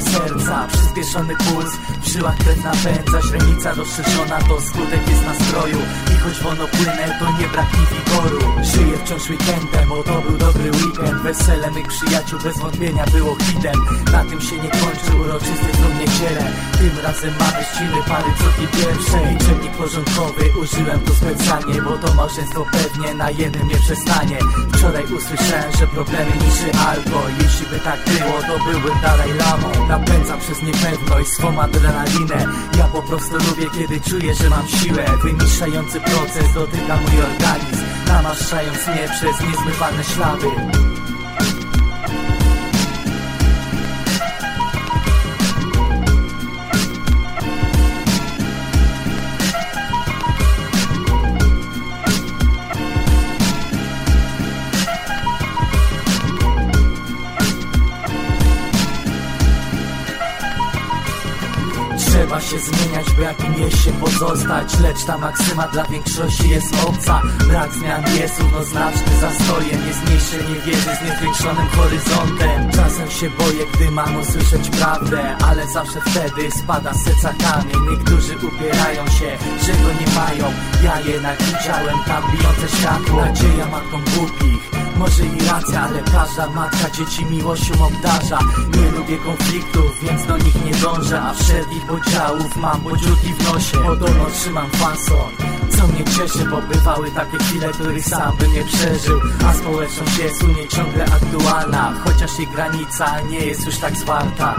serca. Przyspieszony puls, w żyłach krew napędza Źrenica rozszerzona to skutek jest nastroju. I choć wono płynę to nie brak mi wigoru. Żyję wciąż weekendem, bo to był dobry weekend. Wesele mych przyjaciół bez wątpienia było hitem Na tym się nie kończy uroczysty Tym razem mamy ściny pary córki pierwszej Liczebnik porządkowy użyłem tu specjalnie Bo to małżeństwo pewnie na jednym nie przestanie. Wczoraj usłyszałem, że problemy niży alkohol Jeśli by tak było, to byłbym dalej lamą. Napędzam przez niepewność swą adrenalinę. Ja po prostu lubię, kiedy czuję, że mam siłę. Wyniszczający proces dotyka mój organizm Namaszczając mnie przez niezmywalne ślady Trzeba się zmieniać, by jakim się pozostać. Lecz ta maksyma dla większości jest obca. Brak zmian jest równoznaczny zastojem Jest mniejsze niewiedzy z niezwiększonym horyzontem. Czasem się boję, gdy mam usłyszeć prawdę Ale zawsze wtedy spada z serca kamień. Niektórzy upierają się, że go nie mają. Ja jednak widziałem tam bijące światło. Nadzieja matką głupich może i racja, ale każda matka dzieci miłością obdarza. Nie lubię konfliktów, więc do nich nie dążę A wszelkich podziałów mam podziurki w nosie. Podobno trzymam fason co mnie cieszy, bo bywały takie chwile, których sam bym nie przeżył. A społeczność jest u mnie ciągle aktualna Chociaż jej granica nie jest już tak zwarta